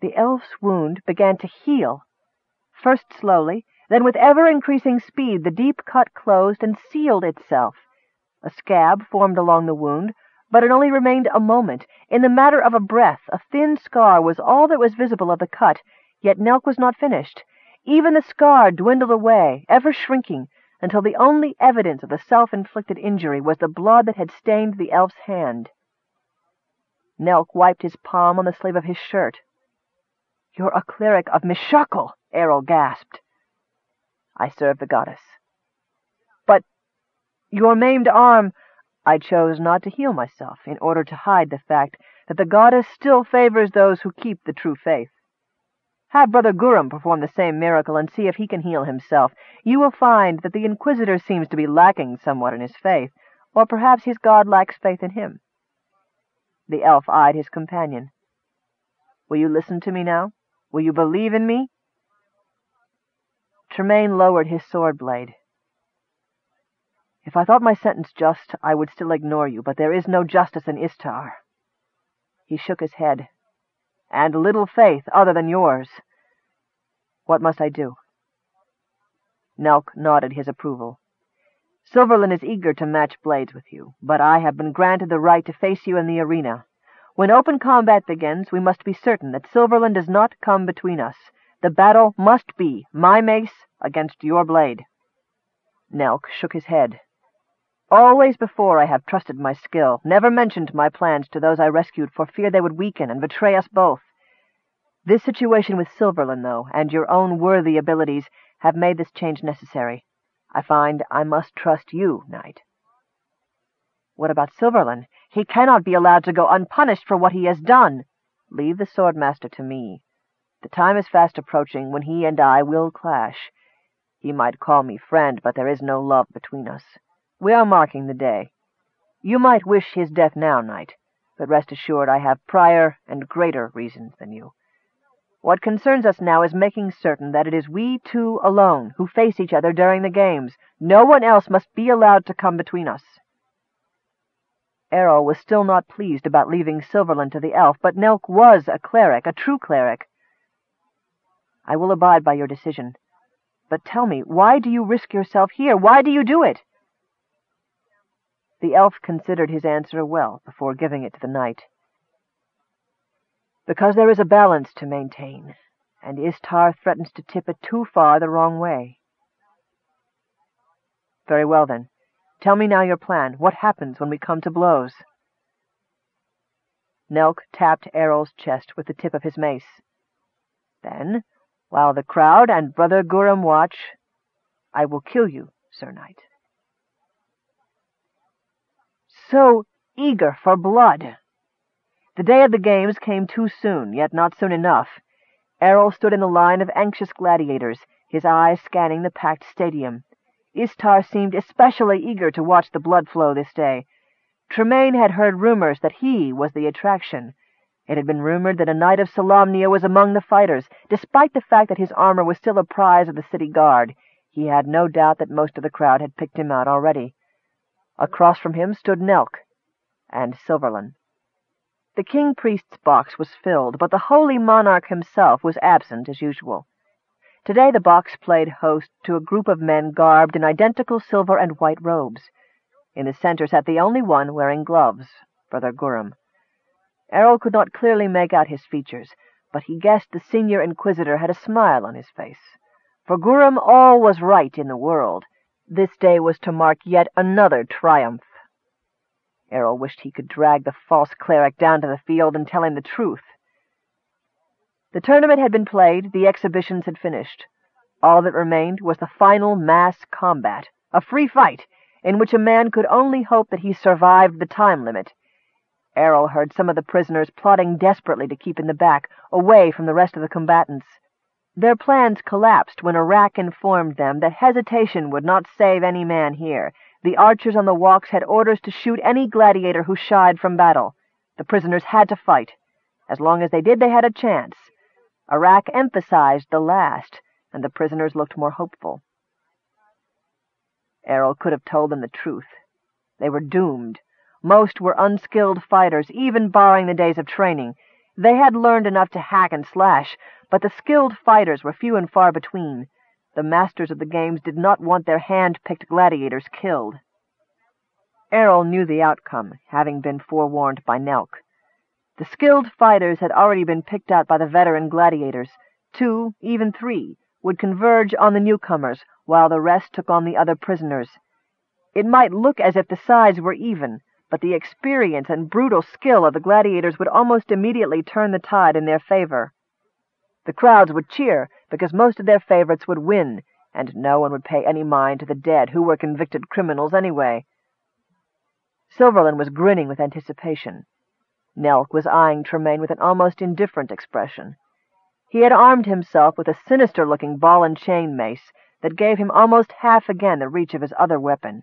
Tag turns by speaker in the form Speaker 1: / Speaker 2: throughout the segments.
Speaker 1: The elf's wound began to heal. First slowly, then with ever-increasing speed the deep cut closed and sealed itself. A scab formed along the wound, but it only remained a moment. In the matter of a breath, a thin scar was all that was visible of the cut, yet Nelk was not finished. Even the scar dwindled away, ever shrinking, until the only evidence of the self-inflicted injury was the blood that had stained the elf's hand. Nelk wiped his palm on the sleeve of his shirt. "You're a cleric of Mishakal!" Errol gasped. "I serve the goddess." "But your maimed arm—" I chose not to heal myself in order to hide the fact that the goddess still favors those who keep the true faith. Have Brother Gurum perform the same miracle and see if he can heal himself. You will find that the Inquisitor seems to be lacking somewhat in his faith, or perhaps his God lacks faith in him. The elf eyed his companion. Will you listen to me now? Will you believe in me? Tremaine lowered his sword blade. If I thought my sentence just, I would still ignore you, but there is no justice in Istar. He shook his head. And little faith other than yours. What must I do? Nelk nodded his approval. Silverland is eager to match blades with you, but I have been granted the right to face you in the arena. When open combat begins, we must be certain that Silverland does not come between us. The battle must be my mace against your blade. Nelk shook his head. Always before I have trusted my skill, never mentioned my plans to those I rescued for fear they would weaken and betray us both. This situation with Silverland, though, and your own worthy abilities, have made this change necessary. I find I must trust you, Knight. What about Silverland? He cannot be allowed to go unpunished for what he has done. Leave the swordmaster to me. The time is fast approaching when he and I will clash. He might call me friend, but there is no love between us. We are marking the day. You might wish his death now, Knight, but rest assured I have prior and greater reasons than you. What concerns us now is making certain that it is we two alone who face each other during the games. No one else must be allowed to come between us. Errol was still not pleased about leaving Silverland to the elf, but Nelk was a cleric, a true cleric. I will abide by your decision. But tell me, why do you risk yourself here? Why do you do it? The elf considered his answer well before giving it to the knight because there is a balance to maintain, and Istar threatens to tip it too far the wrong way. Very well, then. Tell me now your plan. What happens when we come to blows? Nelk tapped Errol's chest with the tip of his mace. Then, while the crowd and Brother Gurum watch, I will kill you, Sir Knight. So eager for blood! The day of the games came too soon, yet not soon enough. Errol stood in the line of anxious gladiators, his eyes scanning the packed stadium. Istar seemed especially eager to watch the blood flow this day. Tremaine had heard rumors that he was the attraction. It had been rumored that a knight of Solamnia was among the fighters. Despite the fact that his armor was still a prize of the city guard, he had no doubt that most of the crowd had picked him out already. Across from him stood Nelk and Silverland. The king-priest's box was filled, but the holy monarch himself was absent as usual. Today the box played host to a group of men garbed in identical silver and white robes. In the center sat the only one wearing gloves, Brother Gurum. Errol could not clearly make out his features, but he guessed the senior inquisitor had a smile on his face. For Gurum all was right in the world. This day was to mark yet another triumph. Errol wished he could drag the false cleric down to the field and tell him the truth. The tournament had been played, the exhibitions had finished. All that remained was the final mass combat, a free fight, in which a man could only hope that he survived the time limit. Errol heard some of the prisoners plotting desperately to keep in the back, away from the rest of the combatants. Their plans collapsed when Arak informed them that hesitation would not save any man here, the archers on the walks had orders to shoot any gladiator who shied from battle. The prisoners had to fight. As long as they did, they had a chance. Arak emphasized the last, and the prisoners looked more hopeful. Errol could have told them the truth. They were doomed. Most were unskilled fighters, even barring the days of training. They had learned enough to hack and slash, but the skilled fighters were few and far between. The masters of the games did not want their hand-picked gladiators killed. Errol knew the outcome, having been forewarned by Nelk. The skilled fighters had already been picked out by the veteran gladiators. Two, even three, would converge on the newcomers, while the rest took on the other prisoners. It might look as if the sides were even, but the experience and brutal skill of the gladiators would almost immediately turn the tide in their favor. The crowds would cheer, because most of their favorites would win, and no one would pay any mind to the dead, who were convicted criminals anyway. Silverland was grinning with anticipation. Nelk was eyeing Tremaine with an almost indifferent expression. He had armed himself with a sinister-looking ball-and-chain mace that gave him almost half again the reach of his other weapon.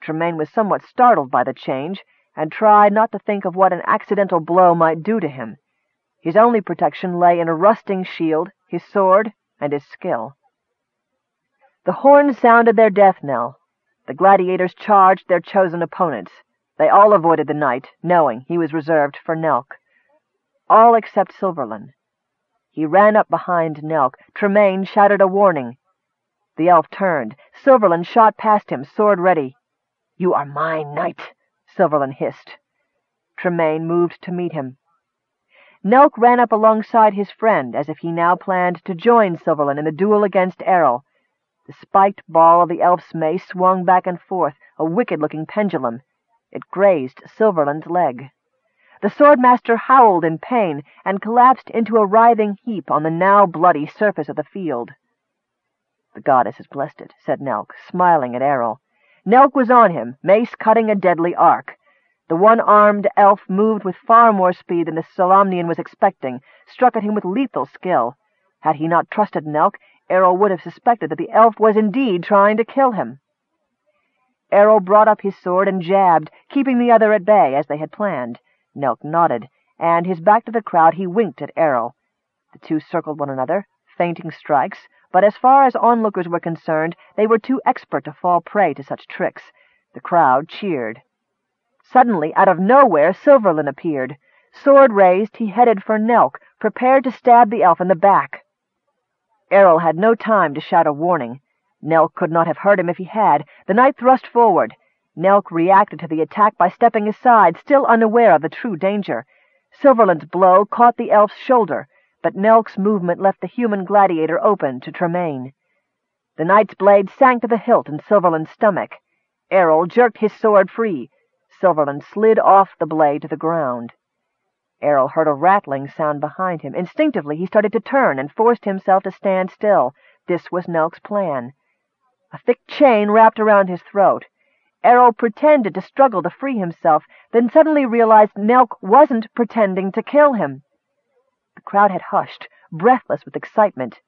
Speaker 1: Tremaine was somewhat startled by the change, and tried not to think of what an accidental blow might do to him. His only protection lay in a rusting shield, his sword, and his skill. The horns sounded their death knell. The gladiators charged their chosen opponents. They all avoided the knight, knowing he was reserved for Nelk. All except Silverland. He ran up behind Nelk. Tremaine shouted a warning. The elf turned. Silverland shot past him, sword ready. "You are my knight," Silverland hissed. Tremaine moved to meet him. Nelk ran up alongside his friend, as if he now planned to join Silverland in the duel against Errol. The spiked ball of the elf's mace swung back and forth, a wicked-looking pendulum. It grazed Silverland's leg. The swordmaster howled in pain and collapsed into a writhing heap on the now bloody surface of the field. The goddess has blessed it, said Nelk, smiling at Errol. Nelk was on him, mace cutting a deadly arc. The one-armed elf moved with far more speed than the Solamnian was expecting, struck at him with lethal skill. Had he not trusted Nelk, Errol would have suspected that the elf was indeed trying to kill him. Errol brought up his sword and jabbed, keeping the other at bay, as they had planned. Nelk nodded, and, his back to the crowd, he winked at Errol. The two circled one another, feinting strikes, but as far as onlookers were concerned, they were too expert to fall prey to such tricks. The crowd cheered. Suddenly, out of nowhere, Silverland appeared. Sword raised, he headed for Nelk, prepared to stab the elf in the back. Errol had no time to shout a warning. Nelk could not have heard him if he had. The knight thrust forward. Nelk reacted to the attack by stepping aside, still unaware of the true danger. Silverland's blow caught the elf's shoulder, but Nelk's movement left the human gladiator open to Tremaine. The knight's blade sank to the hilt in Silverland's stomach. Errol jerked his sword free. Silverland slid off the blade to the ground. Errol heard a rattling sound behind him. Instinctively he started to turn and forced himself to stand still. This was Nelk's plan. A thick chain wrapped around his throat. Errol pretended to struggle to free himself, then suddenly realized Nelk wasn't pretending to kill him. The crowd had hushed, breathless with excitement.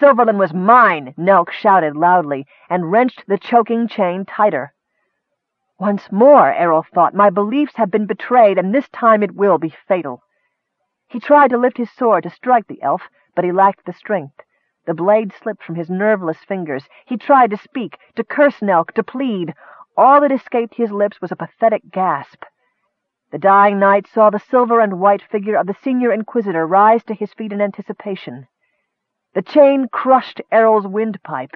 Speaker 1: Silverland was mine, Nelk shouted loudly, and wrenched the choking chain tighter. Once more, Errol thought, my beliefs have been betrayed, and this time it will be fatal. He tried to lift his sword to strike the elf, but he lacked the strength. The blade slipped from his nerveless fingers. He tried to speak, to curse Nelk, to plead. All that escaped his lips was a pathetic gasp. The dying knight saw the silver and white figure of the senior inquisitor rise to his feet in anticipation. The chain crushed Errol's windpipe.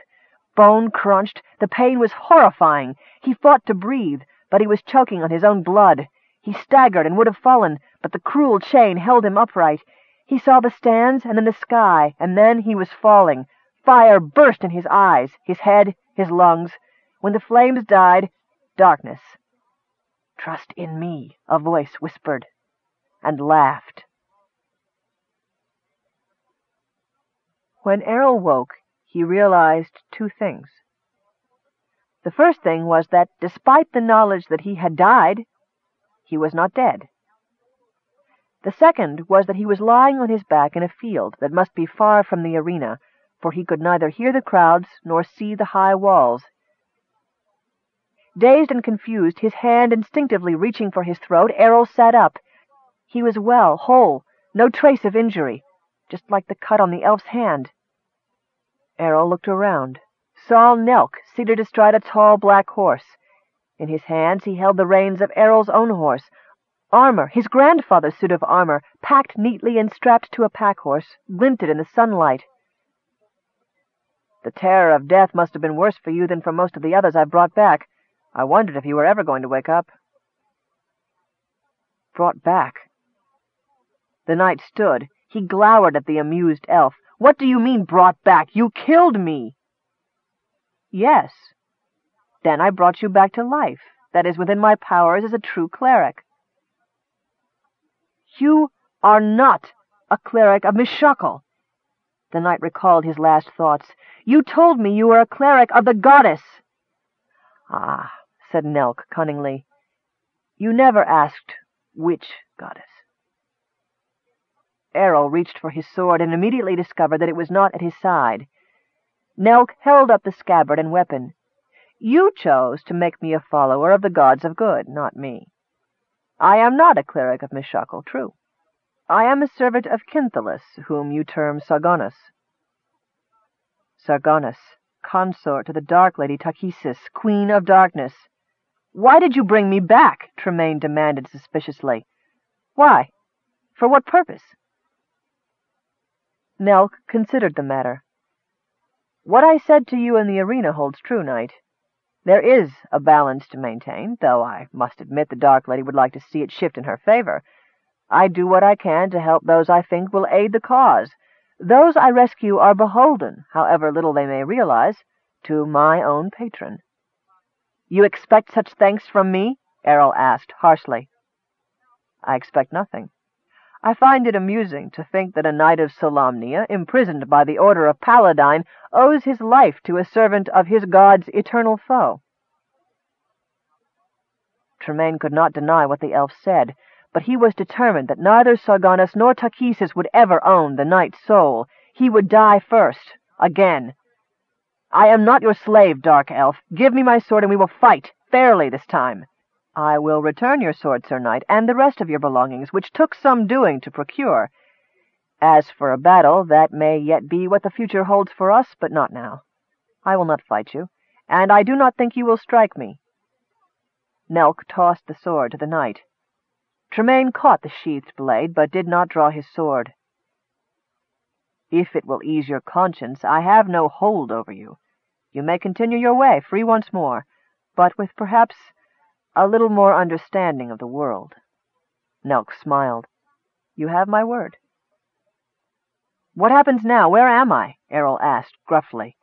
Speaker 1: Bone crunched. The pain was horrifying. He fought to breathe, but he was choking on his own blood. He staggered and would have fallen, but the cruel chain held him upright. He saw the stands and then the sky, and then he was falling. Fire burst in his eyes, his head, his lungs. When the flames died, darkness. Trust in me, a voice whispered, and laughed. When Errol woke, he realized two things. The first thing was that, despite the knowledge that he had died, he was not dead. The second was that he was lying on his back in a field that must be far from the arena, for he could neither hear the crowds nor see the high walls. Dazed and confused, his hand instinctively reaching for his throat, Errol sat up. He was well, whole, no trace of injury, just like the cut on the elf's hand. Errol looked around, saw Nelk seated astride a tall black horse. In his hands he held the reins of Errol's own horse, armor, his grandfather's suit of armor, packed neatly and strapped to a pack-horse, glinted in the sunlight. The terror of death must have been worse for you than for most of the others I've brought back. I wondered if you were ever going to wake up. Brought back. The knight stood. He glowered at the amused elf. What do you mean, brought back? You killed me. Yes. Then I brought you back to life. That is within my powers as a true cleric. You are not a cleric of Mishakal. The knight recalled his last thoughts. You told me you were a cleric of the goddess. Ah, said Nelk cunningly. You never asked which goddess. Errol reached for his sword and immediately discovered that it was not at his side. Nelk held up the scabbard and weapon. You chose to make me a follower of the gods of good, not me. I am not a cleric of Mishakal, true. I am a servant of Kynthelus, whom you term Sargonnas. Sargonnas, consort to the Dark Lady Takhisis, Queen of Darkness. Why did you bring me back? Tremaine demanded suspiciously. Why? For what purpose? Nelk considered the matter. What I said to you in the arena holds true, Knight. There is a balance to maintain, though I must admit the Dark Lady would like to see it shift in her favor. I do what I can to help those I think will aid the cause. Those I rescue are beholden, however little they may realize, to my own patron. You expect such thanks from me? Errol asked harshly. I expect nothing. I find it amusing to think that a knight of Solamnia, imprisoned by the order of Paladine, owes his life to a servant of his god's eternal foe. Tremaine could not deny what the elf said, but he was determined that neither Sargonnas nor Takhisis would ever own the knight's soul. He would die first, again. I am not your slave, dark elf. Give me my sword and we will fight, fairly this time. I will return your sword, Sir Knight, and the rest of your belongings, which took some doing to procure. As for a battle, that may yet be what the future holds for us, but not now. I will not fight you, and I do not think you will strike me. Nelk tossed the sword to the knight. Tremaine caught the sheathed blade, but did not draw his sword. If it will ease your conscience, I have no hold over you. You may continue your way, free once more, but with perhaps a little more understanding of the world. Nelk smiled. You have my word. What happens now? Where am I? Errol asked gruffly.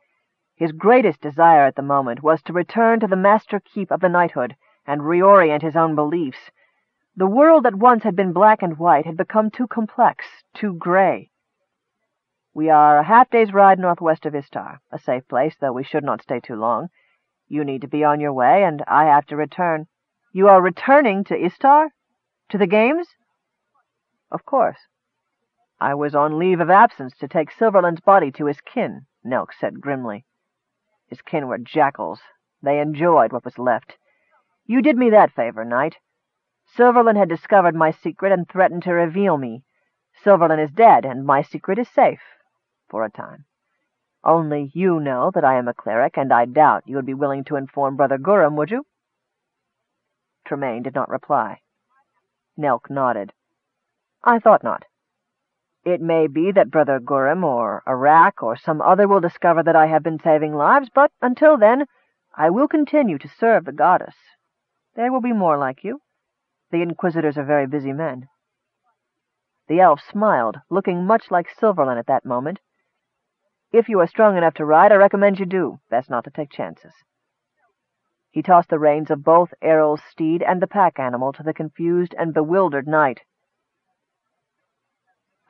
Speaker 1: His greatest desire at the moment was to return to the master keep of the knighthood and reorient his own beliefs. The world that once had been black and white had become too complex, too gray. We are a half-day's ride northwest of Istar, a safe place, though we should not stay too long. You need to be on your way, and I have to return. You are returning to Istar? To the games? Of course. I was on leave of absence to take Silverland's body to his kin, Nelk said grimly. His kin were jackals. They enjoyed what was left. You did me that favor, knight. Silverland had discovered my secret and threatened to reveal me. Silverland is dead, and my secret is safe, for a time. Only you know that I am a cleric, and I doubt you would be willing to inform Brother Gurum, would you? Tremaine did not reply. Nelk nodded. I thought not. It may be that Brother Gurum or Arak or some other will discover that I have been saving lives, but until then I will continue to serve the goddess. There will be more like you. The Inquisitors are very busy men. The elf smiled, looking much like Silverland at that moment. If you are strong enough to ride, I recommend you do. Best not to take chances. He tossed the reins of both Errol's steed and the pack animal to the confused and bewildered knight.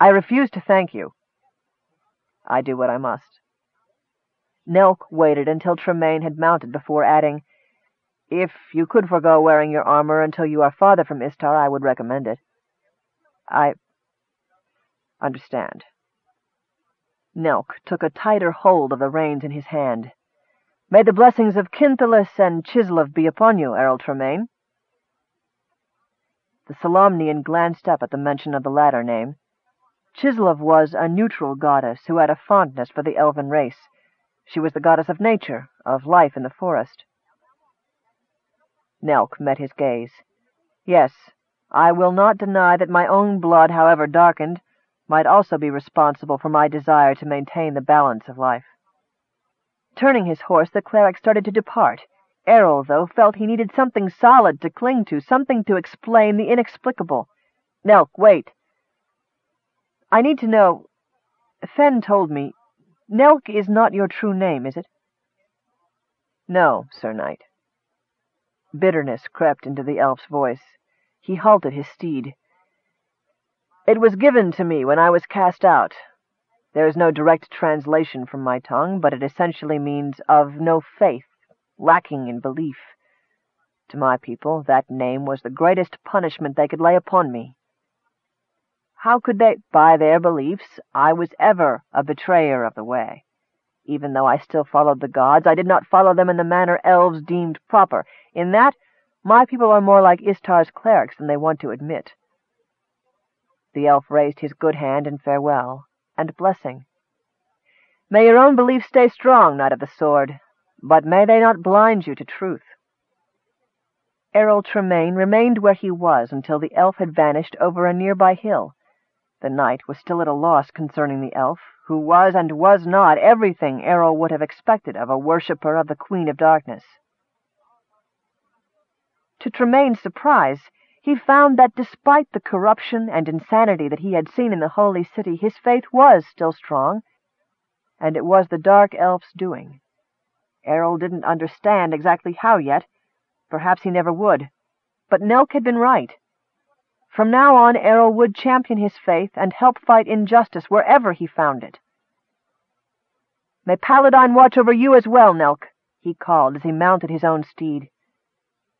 Speaker 1: I refuse to thank you. I do what I must. Nelk waited until Tremaine had mounted before adding, If you could forego wearing your armor until you are farther from Istar, I would recommend it. I understand. Nelk took a tighter hold of the reins in his hand. May the blessings of Kynthelus and Chislev be upon you, Errol Tremaine. The Solamnian glanced up at the mention of the latter name. Chislev was a neutral goddess who had a fondness for the elven race. She was the goddess of nature, of life in the forest. Nelk met his gaze. Yes, I will not deny that my own blood, however darkened, might also be responsible for my desire to maintain the balance of life. Turning his horse, the cleric started to depart. Errol, though, felt he needed something solid to cling to, something to explain the inexplicable. Nelk, wait. I need to know... Fen told me... Nelk is not your true name, is it? No, Sir Knight. Bitterness crept into the elf's voice. He halted his steed. It was given to me when I was cast out. There is no direct translation from my tongue, but it essentially means of no faith, lacking in belief. To my people, that name was the greatest punishment they could lay upon me. How could they? By their beliefs, I was ever a betrayer of the way. Even though I still followed the gods, I did not follow them in the manner elves deemed proper. In that, my people are more like Istar's clerics than they want to admit. The elf raised his good hand in farewell and blessing. May your own beliefs stay strong, Knight of the Sword, but may they not blind you to truth. Errol Tremaine remained where he was until the elf had vanished over a nearby hill. The knight was still at a loss concerning the elf, who was and was not everything Errol would have expected of a worshipper of the Queen of Darkness. To Tremaine's surprise, he found that despite the corruption and insanity that he had seen in the holy city, his faith was still strong, and it was the dark elf's doing. Errol didn't understand exactly how yet. Perhaps he never would. But Nelk had been right. From now on, Errol would champion his faith and help fight injustice wherever he found it. May Paladine watch over you as well, Nelk, he called as he mounted his own steed.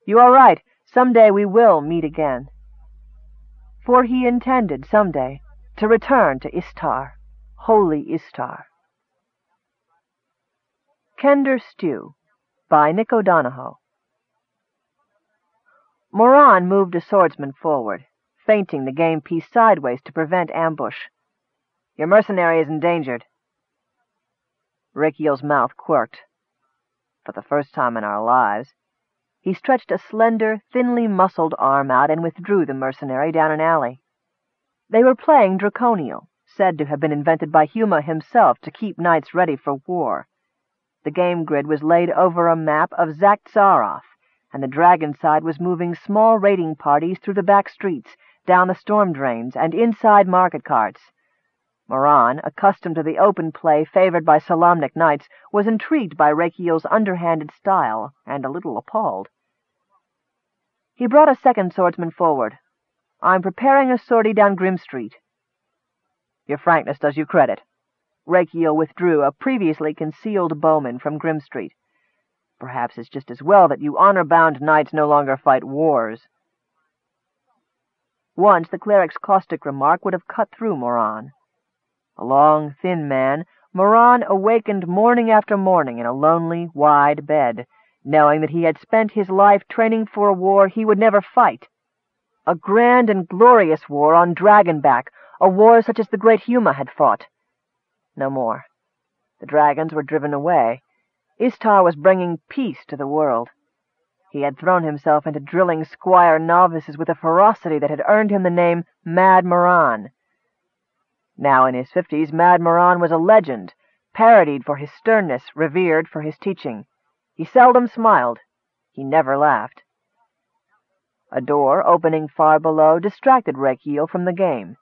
Speaker 1: You are right. Some day we will meet again. For he intended, some day, to return to Istar, holy Istar. Kender Stew by Nick O'Donohoe Moran moved a swordsman forward, feinting the game piece sideways to prevent ambush. Your mercenary is endangered. Rakiel's mouth quirked. For the first time in our lives, he stretched a slender, thinly muscled arm out and withdrew the mercenary down an alley. They were playing Draconial, said to have been invented by Huma himself to keep knights ready for war. The game grid was laid over a map of Xak Tsaroth, and the dragon side was moving small raiding parties through the back streets, down the storm drains, and inside market carts. Moran, accustomed to the open play favored by Solamnic knights, was intrigued by Rakiel's underhanded style, and a little appalled. He brought a second swordsman forward. I'm preparing a sortie down Grim Street. Your frankness does you credit. Rakiel withdrew a previously concealed bowman from Grim Street. Perhaps it's just as well that you honor-bound knights no longer fight wars. Once the cleric's caustic remark would have cut through Moran. A long, thin man, Moran awakened morning after morning in a lonely, wide bed, knowing that he had spent his life training for a war he would never fight. A grand and glorious war on Dragonback, a war such as the great Huma had fought. No more. The dragons were driven away. Istar was bringing peace to the world. He had thrown himself into drilling squire novices with a ferocity that had earned him the name Mad Moran. Now in his fifties, Mad Moran was a legend, parodied for his sternness, revered for his teaching. He seldom smiled. He never laughed. A door, opening far below, distracted Rakiel from the game.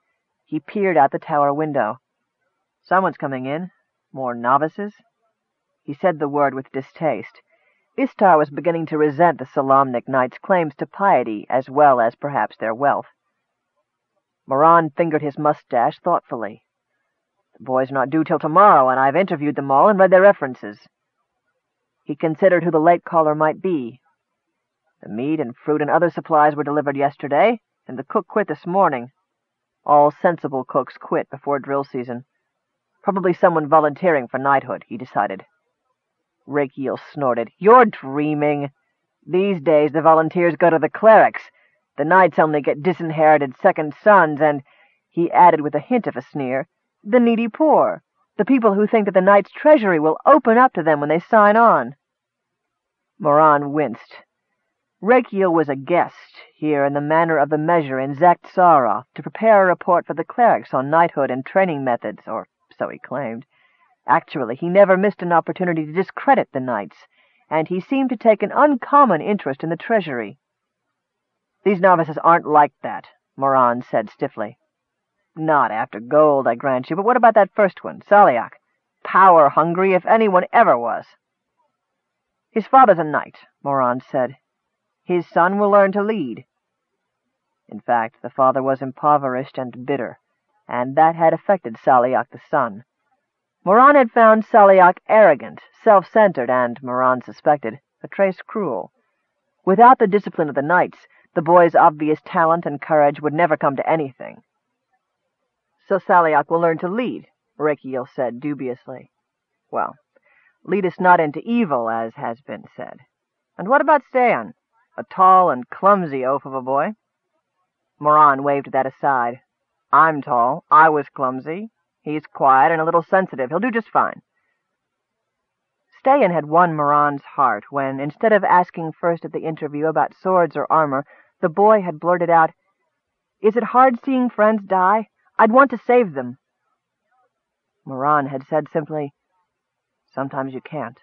Speaker 1: He peered out the tower window. Someone's coming in. More novices? He said the word with distaste. Istar was beginning to resent the Solamnic knights' claims to piety, as well as perhaps their wealth. Moran fingered his mustache thoughtfully. The boys are not due till tomorrow, and I've interviewed them all and read their references. He considered who the late caller might be. The meat and fruit and other supplies were delivered yesterday, and the cook quit this morning. All sensible cooks quit before drill season. Probably someone volunteering for knighthood, he decided. Rakiel snorted. You're dreaming. These days the volunteers go to the clerics. The knights only get disinherited second sons, and, he added with a hint of a sneer, the needy poor, the people who think that the knight's treasury will open up to them when they sign on. Moran winced. Rachiel was a guest here in the manner of the measure in Xak Tsaroth to prepare a report for the clerics on knighthood and training methods, or so he claimed. Actually, he never missed an opportunity to discredit the knights, and he seemed to take an uncommon interest in the treasury. These novices aren't like that, Moran said stiffly. Not after gold, I grant you, but what about that first one, Saliak? Power-hungry, if anyone ever was. His father's a knight, Moran said. His son will learn to lead. In fact, the father was impoverished and bitter, and that had affected Saliak the son. Moran had found Saliak arrogant, self-centered, and, Moran suspected, a trace cruel. Without the discipline of the knights, the boy's obvious talent and courage would never come to anything. So Saliak will learn to lead, Rachiel said dubiously. Well, lead us not into evil, as has been said. And what about Steyan? A tall and clumsy oaf of a boy. Moran waved that aside. I'm tall. I was clumsy. He's quiet and a little sensitive. He'll do just fine. Steyan had won Moran's heart when, instead of asking first at the interview about swords or armor, the boy had blurted out, Is it hard seeing friends die? I'd want to save them. Moran had said simply, Sometimes you can't.